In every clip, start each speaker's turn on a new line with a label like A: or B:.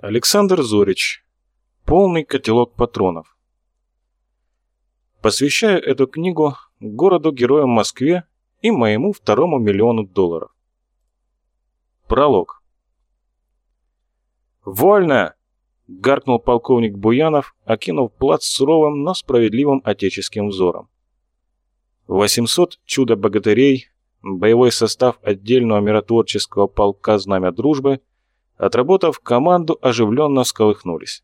A: Александр Зорич. Полный котелок патронов. Посвящаю эту книгу городу-герою Москве и моему второму миллиону долларов. Пролог. «Вольно!» — гаркнул полковник Буянов, окинув плац суровым, но справедливым отеческим взором. 800 чудо-богатырей, боевой состав отдельного миротворческого полка «Знамя дружбы», отработав команду, оживленно всколыхнулись.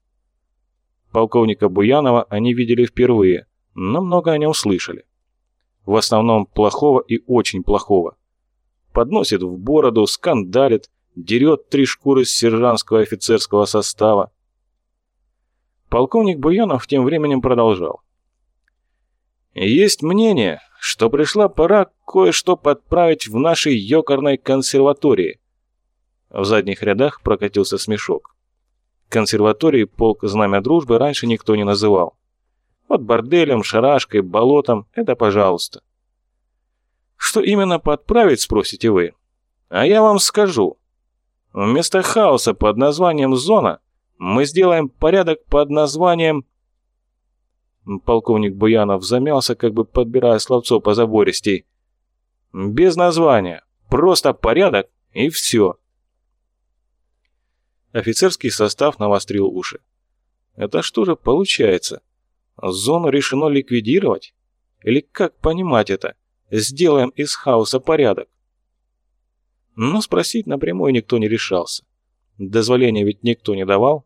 A: Полковника Буянова они видели впервые, но много о нем слышали. В основном плохого и очень плохого. Подносит в бороду, скандалит, дерет три шкуры с сержантского офицерского состава. Полковник Буянов тем временем продолжал. Есть мнение, что пришла пора кое-что подправить в нашей ёкарной консерватории. В задних рядах прокатился смешок. Консерватории полк Знамя Дружбы раньше никто не называл. Вот борделем, шарашкой, болотом – это пожалуйста. Что именно подправить, спросите вы? А я вам скажу. Вместо хаоса под названием «зона» мы сделаем порядок под названием Полковник Буянов замялся, как бы подбирая словцо по забористей. «Без названия. Просто порядок и все». Офицерский состав навострил уши. «Это что же получается? Зону решено ликвидировать? Или как понимать это? Сделаем из хаоса порядок?» Но спросить напрямую никто не решался. Дозволения ведь никто не давал.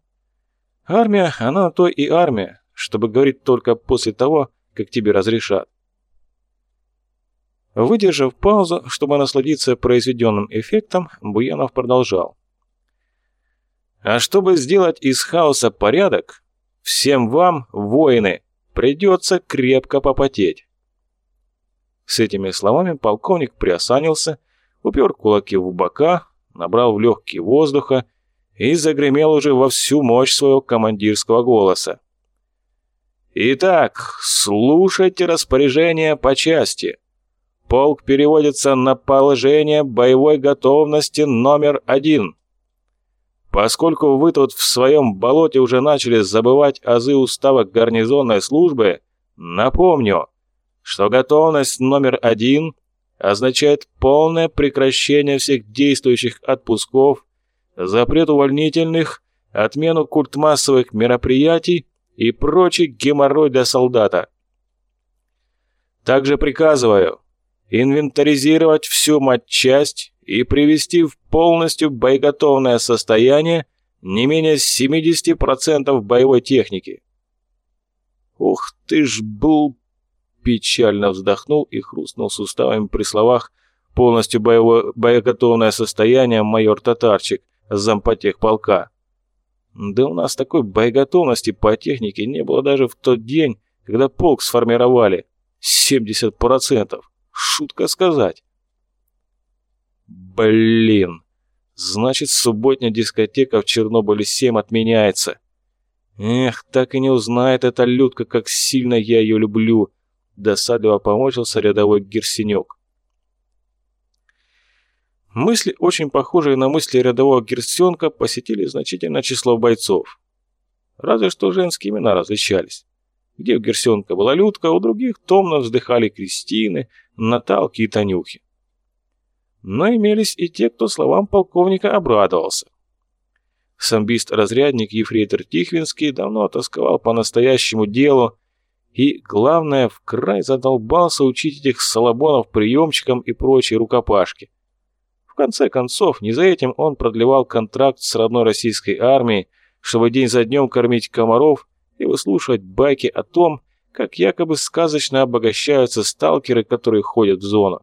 A: Армия, она на то и армия, чтобы говорить только после того, как тебе разрешат. Выдержав паузу, чтобы насладиться произведенным эффектом, Буянов продолжал. А чтобы сделать из хаоса порядок, всем вам, воины, придется крепко попотеть. С этими словами полковник приосанился, упер кулаки в бока, набрал в легкие воздуха и загремел уже во всю мощь своего командирского голоса. Итак, слушайте распоряжение по части. Полк переводится на положение боевой готовности номер один. Поскольку вы тут в своем болоте уже начали забывать азы уставок гарнизонной службы, напомню, что готовность номер один означает полное прекращение всех действующих отпусков, запрет увольнительных, отмену культмассовых мероприятий и прочий геморрой для солдата. Также приказываю инвентаризировать всю матчасть и привести в полностью боеготовное состояние не менее 70% боевой техники. Ух ты ж был... Печально вздохнул и хрустнул суставами при словах полностью боевое, боеготовное состояние майор Татарчик, зампотех полка. Да у нас такой боеготовности по технике не было даже в тот день, когда полк сформировали. 70%. Шутка сказать. Блин. Значит, субботняя дискотека в Чернобыле-7 отменяется. Эх, так и не узнает эта Людка, как сильно я ее люблю. Досадливо помочился рядовой Герсенек. Мысли, очень похожие на мысли рядового герстенка, посетили значительное число бойцов. Разве что женские имена различались. Где у герсенка была Людка, у других томно вздыхали Кристины, Наталки и Танюхи. Но имелись и те, кто словам полковника обрадовался. Самбист-разрядник Ефрейтор Тихвинский давно тосковал по настоящему делу и, главное, в край задолбался учить этих салабонов приемчикам и прочей рукопашки конце концов, не за этим он продлевал контракт с родной российской армией, чтобы день за днем кормить комаров и выслушивать байки о том, как якобы сказочно обогащаются сталкеры, которые ходят в зону.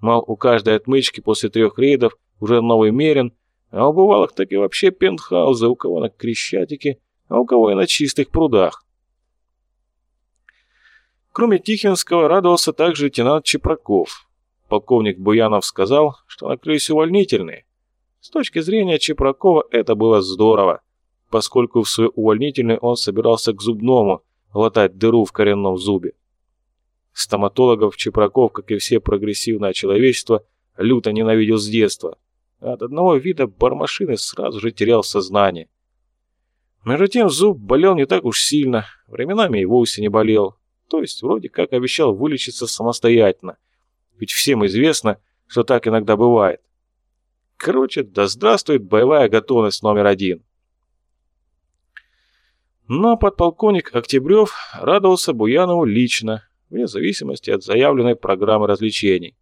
A: Мол, у каждой отмычки после трех рейдов уже новый мерен, а у бывалых так и вообще пентхаузы, у кого на Крещатике, а у кого и на чистых прудах. Кроме Тихинского радовался также лейтенант Чепраков – Полковник Буянов сказал, что наклюсь увольнительные. С точки зрения Чепракова это было здорово, поскольку в свою увольнительную он собирался к зубному латать дыру в коренном зубе. Стоматологов Чепраков, как и все прогрессивное человечество, люто ненавидел с детства. От одного вида бармашины сразу же терял сознание. Между тем зуб болел не так уж сильно, временами и вовсе не болел. То есть вроде как обещал вылечиться самостоятельно. Ведь всем известно, что так иногда бывает. Короче, да здравствует боевая готовность номер один. Но подполковник Октябрев радовался Буянову лично, вне зависимости от заявленной программы развлечений.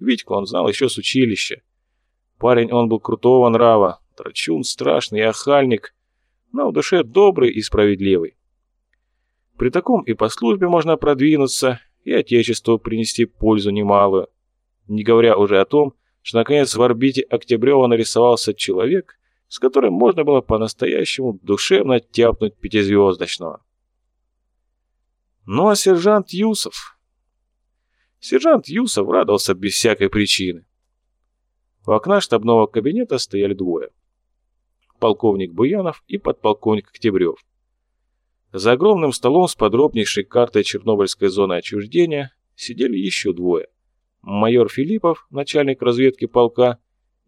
A: Витьку он знал еще с училища. Парень он был крутого нрава, драчун страшный и охальник, но в душе добрый и справедливый. При таком и по службе можно продвинуться, и Отечеству принести пользу немалую. Не говоря уже о том, что наконец в орбите Октябрева нарисовался человек, с которым можно было по-настоящему душевно тяпнуть пятизвездочного. Ну а сержант Юсов... Сержант Юсов радовался без всякой причины. У окна штабного кабинета стояли двое. Полковник Буянов и подполковник Октябрев. За огромным столом с подробнейшей картой Чернобыльской зоны отчуждения сидели еще двое. Майор Филиппов, начальник разведки полка,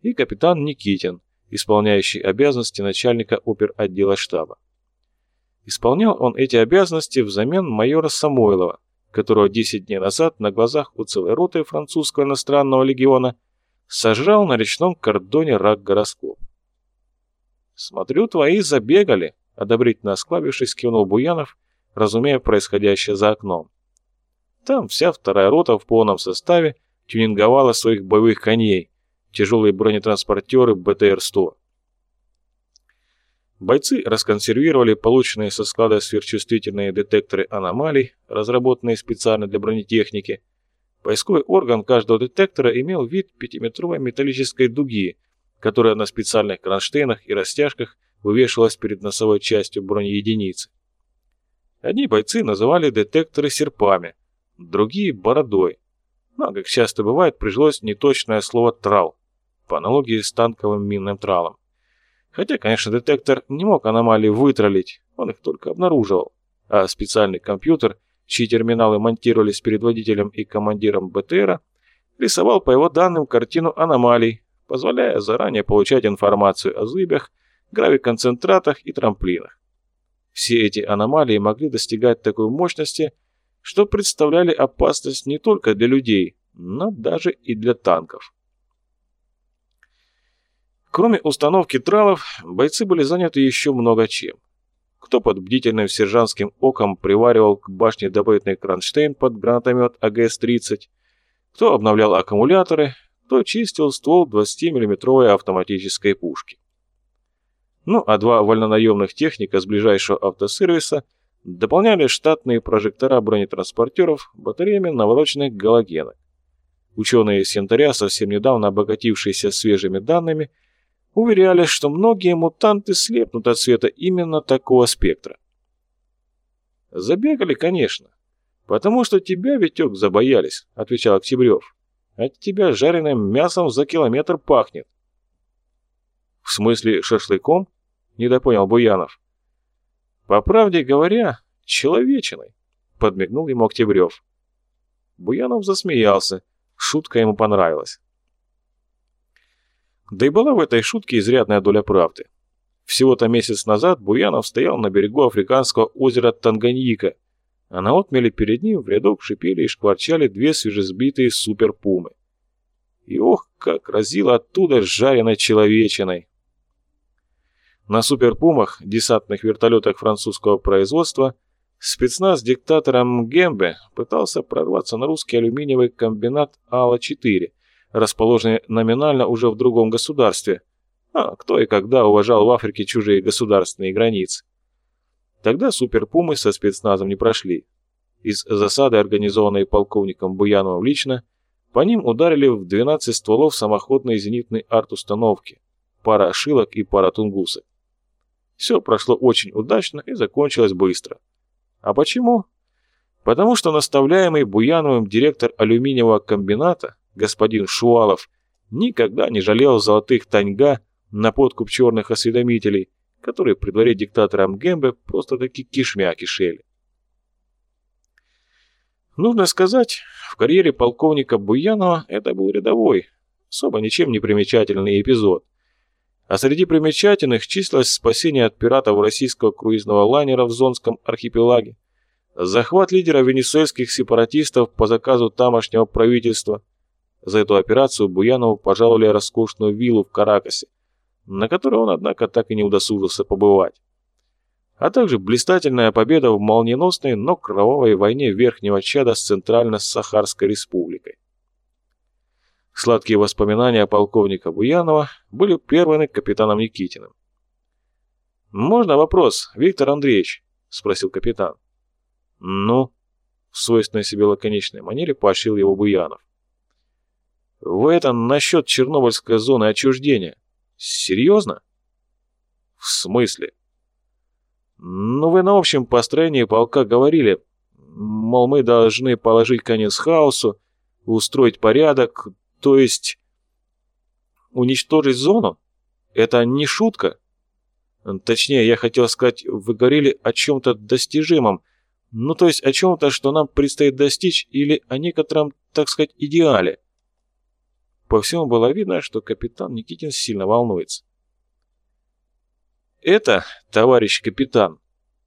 A: и капитан Никитин, исполняющий обязанности начальника оперотдела штаба. Исполнял он эти обязанности взамен майора Самойлова, которого 10 дней назад на глазах у целой роты французского иностранного легиона сожрал на речном кордоне рак гороскоп. «Смотрю, твои забегали», Одобрительно осклабившись, кивнул Буянов, разумея происходящее за окном. Там вся вторая рота в полном составе тюнинговала своих боевых коней, тяжелые бронетранспортеры БТР-100. Бойцы расконсервировали полученные со склада сверхчувствительные детекторы аномалий, разработанные специально для бронетехники. Поисковый орган каждого детектора имел вид пятиметровой металлической дуги, которая на специальных кронштейнах и растяжках вывешивалась перед носовой частью бронеединицы. Одни бойцы называли детекторы серпами, другие – бородой. Но, как часто бывает, прижилось неточное слово «трал», по аналогии с танковым минным тралом. Хотя, конечно, детектор не мог аномалии вытролить, он их только обнаруживал. А специальный компьютер, чьи терминалы монтировались перед водителем и командиром БТРа, рисовал по его данным картину аномалий, позволяя заранее получать информацию о зыбях, гравиконцентратах и трамплинах. Все эти аномалии могли достигать такой мощности, что представляли опасность не только для людей, но даже и для танков. Кроме установки тралов, бойцы были заняты еще много чем. Кто под бдительным сержантским оком приваривал к башне добытный кронштейн под гранатомет АГС-30, кто обновлял аккумуляторы, кто чистил ствол 20 миллиметровой автоматической пушки. Ну а два вольнонаемных техника с ближайшего автосервиса дополняли штатные прожектора бронетранспортеров батареями навороченных галогенок. Ученые из Янтаря, совсем недавно обогатившиеся свежими данными, уверяли, что многие мутанты слепнут от света именно такого спектра. «Забегали, конечно. Потому что тебя, Витек, забоялись», — отвечал Октябрев. «От тебя жареным мясом за километр пахнет». «В смысле шашлыком?» — недопонял Буянов. «По правде говоря, человечиной», — подмигнул ему Октябрев. Буянов засмеялся, шутка ему понравилась. Да и была в этой шутке изрядная доля правды. Всего-то месяц назад Буянов стоял на берегу африканского озера Танганьика, а на отмеле перед ним в рядок шипели и шкварчали две свежесбитые суперпумы. И ох, как разило оттуда жареной человечиной! На суперпумах, десантных вертолетах французского производства, спецназ диктатора Мгембе пытался прорваться на русский алюминиевый комбинат Ала-4, расположенный номинально уже в другом государстве. А кто и когда уважал в Африке чужие государственные границы? Тогда суперпумы со спецназом не прошли. Из засады, организованной полковником Буяновым лично, по ним ударили в 12 стволов самоходной зенитной арт-установки, пара шилок и пара тунгусок. Все прошло очень удачно и закончилось быстро. А почему? Потому что наставляемый Буяновым директор алюминиевого комбината, господин Шуалов, никогда не жалел золотых таньга на подкуп черных осведомителей, которые при дворе диктатора Мгембе просто-таки кишмя кишели. Нужно сказать, в карьере полковника Буянова это был рядовой, особо ничем не примечательный эпизод. А среди примечательных числилось спасение от пиратов российского круизного лайнера в Зонском архипелаге, захват лидера венесуэльских сепаратистов по заказу тамошнего правительства. За эту операцию Буянову пожаловали роскошную виллу в Каракасе, на которой он, однако, так и не удосужился побывать. А также блистательная победа в молниеносной, но кровавой войне Верхнего Чада с Центрально-Сахарской республикой. Сладкие воспоминания полковника Буянова были прерваны капитаном Никитиным. «Можно вопрос, Виктор Андреевич?» – спросил капитан. «Ну?» – в свойственной себе лаконичной манере поощрил его Буянов. «Вы это насчет Чернобыльской зоны отчуждения. Серьезно?» «В смысле?» «Ну, вы на общем построении полка говорили, мол, мы должны положить конец хаосу, устроить порядок, то есть уничтожить зону? Это не шутка? Точнее, я хотел сказать, вы говорили о чем-то достижимом, ну то есть о чем-то, что нам предстоит достичь, или о некотором, так сказать, идеале. По всему было видно, что капитан Никитин сильно волнуется. Это, товарищ капитан,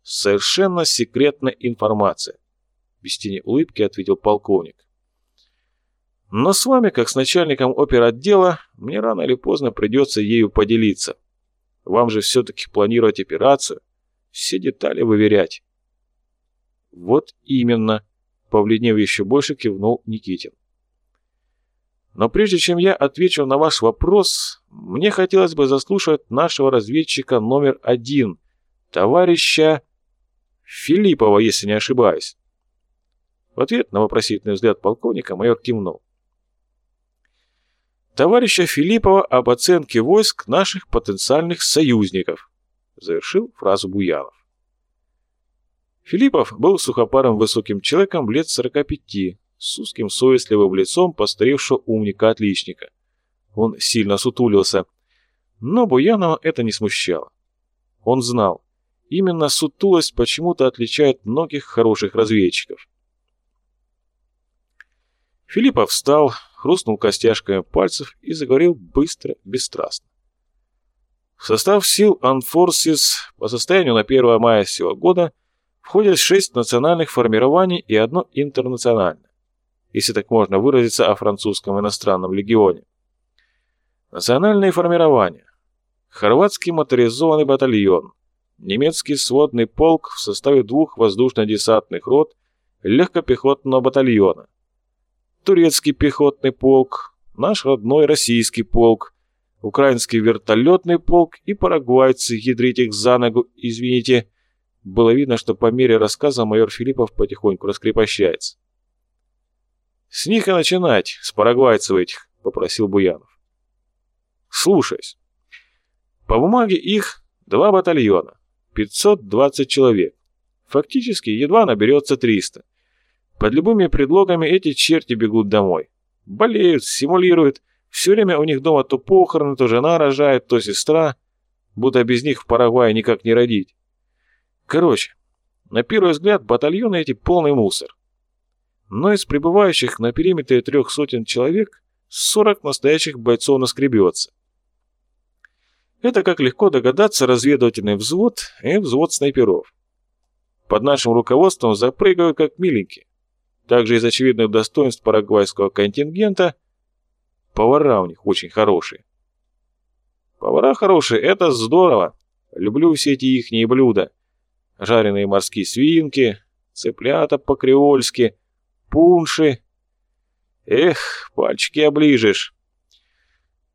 A: совершенно секретная информация. Без тени улыбки ответил полковник. Но с вами, как с начальником оперотдела, мне рано или поздно придется ею поделиться. Вам же все-таки планировать операцию, все детали выверять. Вот именно, повледнев еще больше, кивнул Никитин. Но прежде чем я отвечу на ваш вопрос, мне хотелось бы заслушать нашего разведчика номер один, товарища Филиппова, если не ошибаюсь. В ответ на вопросительный взгляд полковника майор кивнул товарища Филиппова об оценке войск наших потенциальных союзников», завершил фразу Буянов. Филиппов был сухопарым высоким человеком лет 45, с узким совестливым лицом постаревшего умника-отличника. Он сильно сутулился, но Буянова это не смущало. Он знал, именно сутулость почему-то отличает многих хороших разведчиков. Филиппов встал, хрустнул костяшками пальцев и заговорил быстро, бесстрастно. В состав сил Анфорсис по состоянию на 1 мая сего года входят шесть национальных формирований и одно интернациональное, если так можно выразиться о французском иностранном легионе. Национальные формирования. Хорватский моторизованный батальон, немецкий сводный полк в составе двух воздушно-десантных рот легкопехотного батальона, турецкий пехотный полк, наш родной российский полк, украинский вертолетный полк и парагвайцы, ядрить их за ногу, извините. Было видно, что по мере рассказа майор Филиппов потихоньку раскрепощается. «С них и начинать, с парагвайцев этих», — попросил Буянов. «Слушаюсь. По бумаге их два батальона, 520 человек. Фактически едва наберется 300. Под любыми предлогами эти черти бегут домой. Болеют, симулируют. Все время у них дома то похороны, то жена рожает, то сестра. Будто без них в Парагвае никак не родить. Короче, на первый взгляд батальоны эти полный мусор. Но из пребывающих на периметре трех сотен человек 40 настоящих бойцов наскребется. Это, как легко догадаться, разведывательный взвод и взвод снайперов. Под нашим руководством запрыгают как миленькие. Также из очевидных достоинств парагвайского контингента повара у них очень хорошие. Повара хорошие, это здорово. Люблю все эти ихние блюда. Жареные морские свинки, цыплята по-креольски, пунши. Эх, пальчики оближешь.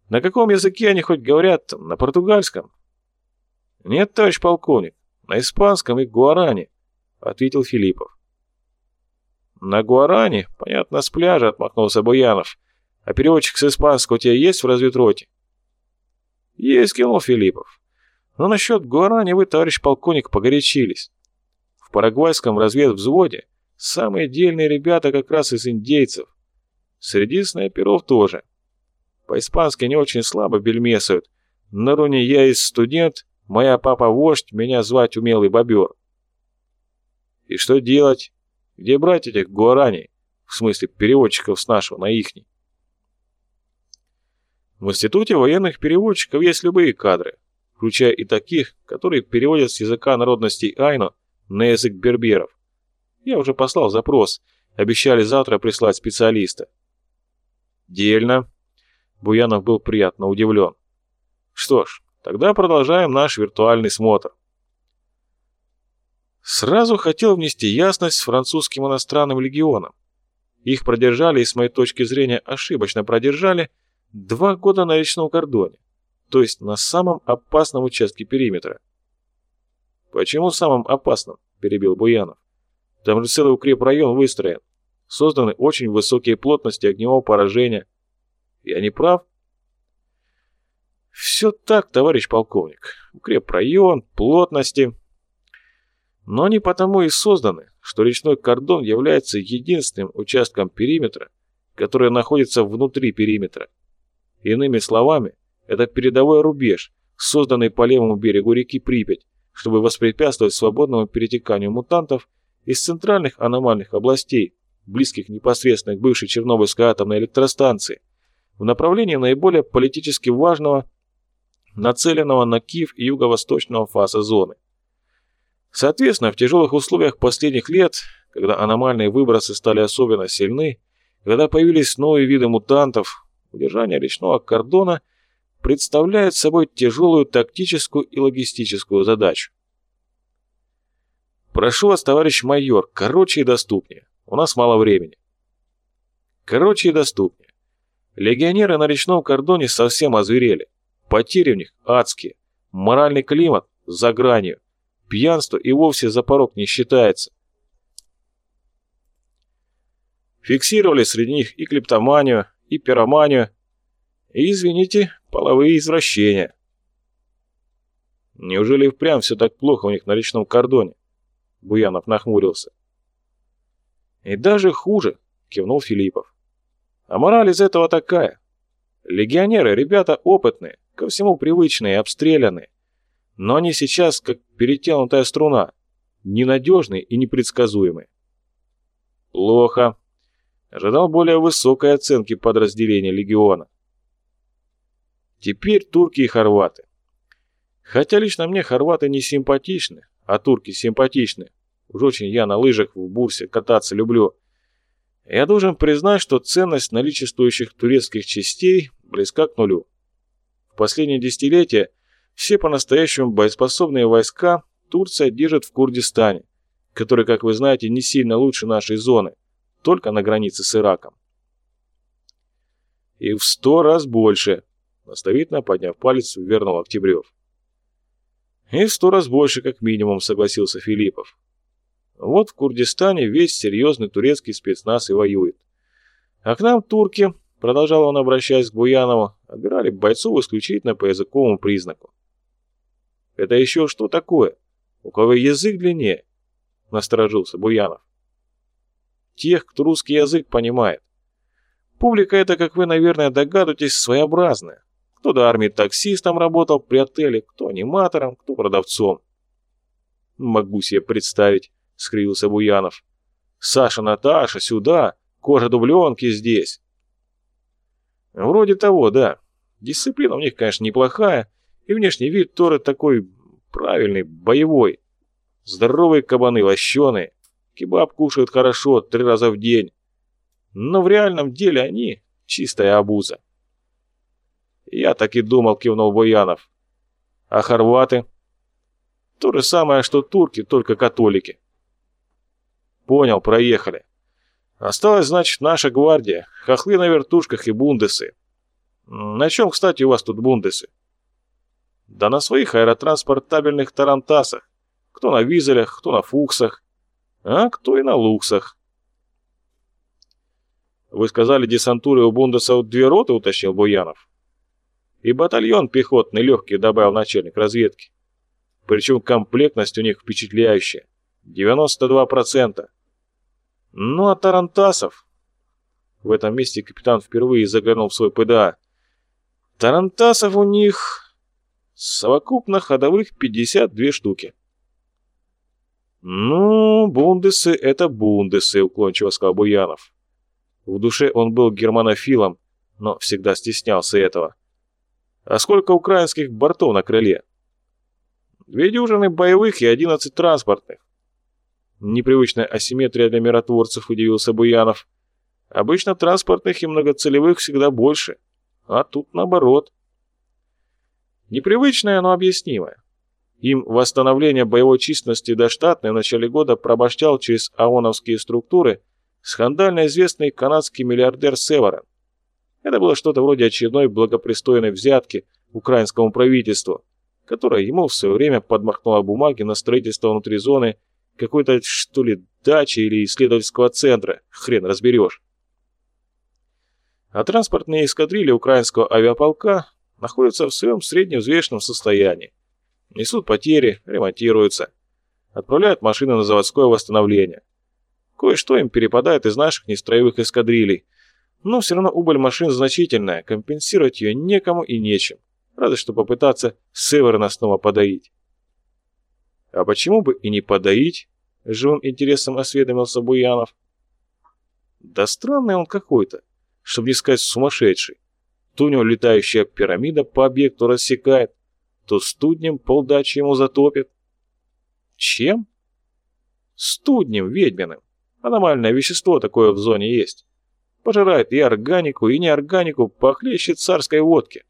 A: На каком языке они хоть говорят На португальском? Нет, товарищ полковник, на испанском и гуаране, ответил Филиппов. «На Гуаране? Понятно, с пляжа», — отмахнулся Буянов. «А переводчик с испанского у тебя есть в разведроте?» «Есть», — кинул Филиппов. «Но насчет Гуарани вы, товарищ полковник, погорячились. В парагвайском разведвзводе самые дельные ребята как раз из индейцев. Среди снайперов тоже. По-испански не очень слабо бельмесают. На руне я из студент, моя папа вождь, меня звать умелый бобер. И что делать? Где брать этих гуарани? В смысле, переводчиков с нашего на ихний? В Институте военных переводчиков есть любые кадры, включая и таких, которые переводят с языка народностей Айну на язык берберов. Я уже послал запрос, обещали завтра прислать специалиста. Дельно. Буянов был приятно удивлен. Что ж, тогда продолжаем наш виртуальный смотр. Сразу хотел внести ясность с французским иностранным легионом. Их продержали и, с моей точки зрения, ошибочно продержали два года на речном кордоне, то есть на самом опасном участке периметра. «Почему самым опасным?» – перебил Буянов. «Там же целый укрепрайон выстроен. Созданы очень высокие плотности огневого поражения. Я не прав?» «Все так, товарищ полковник. Укрепрайон, плотности...» Но они потому и созданы, что речной кордон является единственным участком периметра, который находится внутри периметра. Иными словами, это передовой рубеж, созданный по левому берегу реки Припять, чтобы воспрепятствовать свободному перетеканию мутантов из центральных аномальных областей, близких непосредственно к бывшей Чернобыльской атомной электростанции, в направлении наиболее политически важного, нацеленного на Киев и юго-восточного фаса зоны. Соответственно, в тяжелых условиях последних лет, когда аномальные выбросы стали особенно сильны, когда появились новые виды мутантов, удержание речного кордона представляет собой тяжелую тактическую и логистическую задачу. Прошу вас, товарищ майор, короче и доступнее. У нас мало времени. Короче и доступнее. Легионеры на речном кордоне совсем озверели. Потери в них адские. Моральный климат за гранью пьянство и вовсе за порог не считается. Фиксировали среди них и клептоманию, и пироманию, и, извините, половые извращения. Неужели впрямь все так плохо у них на речном кордоне? Буянов нахмурился. И даже хуже, кивнул Филиппов. А мораль из этого такая. Легионеры, ребята опытные, ко всему привычные, обстрелянные. Но они сейчас как перетянутая струна, ненадежные и непредсказуемые. Плохо. Ожидал более высокой оценки подразделения легиона. Теперь турки и хорваты. Хотя лично мне хорваты не симпатичны, а турки симпатичны. Уж очень я на лыжах в бурсе кататься люблю. Я должен признать, что ценность наличествующих турецких частей близка к нулю. В последние десятилетия все по-настоящему боеспособные войска Турция держит в Курдистане, который, как вы знаете, не сильно лучше нашей зоны, только на границе с Ираком. И в сто раз больше, наставительно подняв палец, вернул Октябрев. И сто раз больше, как минимум, согласился Филиппов. Вот в Курдистане весь серьезный турецкий спецназ и воюет. А к нам турки, продолжал он, обращаясь к Буянову, отбирали бойцов исключительно по языковому признаку. Это еще что такое? У кого язык длиннее? Насторожился Буянов. Тех, кто русский язык понимает. Публика это, как вы, наверное, догадываетесь, своеобразная. Кто до армии таксистом работал при отеле, кто аниматором, кто продавцом. Могу себе представить, скривился Буянов. Саша, Наташа, сюда, кожа дубленки здесь. Вроде того, да. Дисциплина у них, конечно, неплохая, и внешний вид Торы такой правильный, боевой. Здоровые кабаны, лощеные. Кебаб кушают хорошо, три раза в день. Но в реальном деле они чистая обуза. Я так и думал, кивнул Боянов. А хорваты? То же самое, что турки, только католики. Понял, проехали. Осталась, значит, наша гвардия, хохлы на вертушках и бундесы. На чем, кстати, у вас тут бундесы? Да на своих аэротранспортабельных тарантасах. Кто на визелях, кто на фуксах, а кто и на луксах. Вы сказали, десантуры у Бундесов две роты, уточнил Буянов. И батальон пехотный легкий, добавил начальник разведки. Причем комплектность у них впечатляющая. 92%. Ну а тарантасов... В этом месте капитан впервые заглянул в свой ПДА. Тарантасов у них Совокупно ходовых 52 штуки. «Ну, бундесы — это бундесы», — уклончиво сказал Буянов. В душе он был германофилом, но всегда стеснялся этого. А сколько украинских бортов на крыле? Две дюжины боевых и одиннадцать транспортных. Непривычная асимметрия для миротворцев, удивился Буянов. Обычно транспортных и многоцелевых всегда больше, а тут наоборот. Непривычная, но объяснимая. Им восстановление боевой численности до штатной в начале года пробощал через ООНовские структуры скандально известный канадский миллиардер Северен. Это было что-то вроде очередной благопристойной взятки украинскому правительству, которое ему в свое время подмахнуло бумаги на строительство внутри зоны какой-то, что ли, дачи или исследовательского центра, хрен разберешь. А транспортные эскадрильи украинского авиаполка находятся в своем средневзвешенном состоянии. Несут потери, ремонтируются. Отправляют машины на заводское восстановление. Кое-что им перепадает из наших нестроевых эскадрилей. Но все равно убыль машин значительная, компенсировать ее некому и нечем. Разве что попытаться Северна снова подоить. А почему бы и не подоить? Живым интересом осведомился Буянов. Да странный он какой-то, чтобы не сказать сумасшедший. То у него летающая пирамида по объекту рассекает, то студнем полдачи ему затопит. Чем? Студнем ведьминым. Аномальное вещество такое в зоне есть. Пожирает и органику, и неорганику, похлеще царской водки.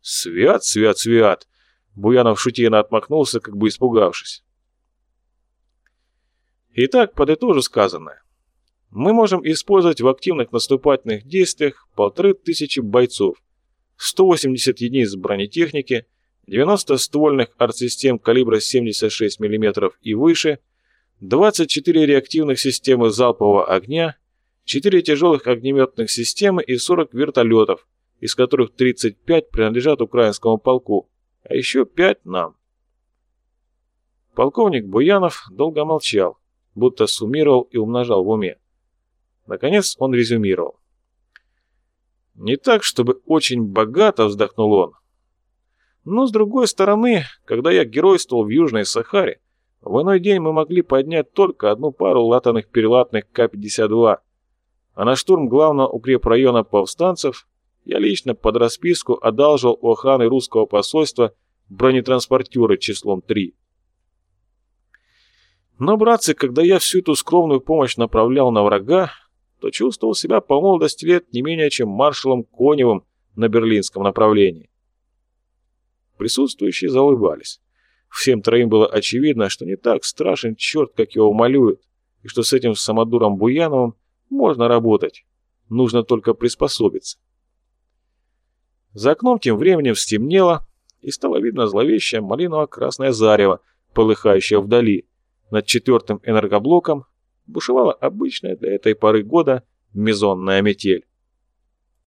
A: Свят, свят, свят. Буянов шутейно отмахнулся, как бы испугавшись. Итак, подытожу сказанное. Мы можем использовать в активных наступательных действиях полторы тысячи бойцов, 180 единиц бронетехники, 90 ствольных артсистем калибра 76 мм и выше, 24 реактивных системы залпового огня, 4 тяжелых огнеметных системы и 40 вертолетов, из которых 35 принадлежат украинскому полку, а еще 5 нам. Полковник Буянов долго молчал, будто суммировал и умножал в уме. Наконец он резюмировал. Не так, чтобы очень богато, вздохнул он. Но с другой стороны, когда я геройствовал в Южной Сахаре, в иной день мы могли поднять только одну пару латаных перелатных К-52, а на штурм главного укрепрайона повстанцев я лично под расписку одалжил у охраны русского посольства бронетранспортеры числом 3. Но, братцы, когда я всю эту скромную помощь направлял на врага, то чувствовал себя по молодости лет не менее чем маршалом Коневым на берлинском направлении. Присутствующие заулыбались. Всем троим было очевидно, что не так страшен черт, как его малюют, и что с этим самодуром Буяновым можно работать. Нужно только приспособиться. За окном тем временем стемнело, и стало видно зловещее малиново-красное зарево, полыхающее вдали, над четвертым энергоблоком, бушевала обычная для этой поры года мезонная метель.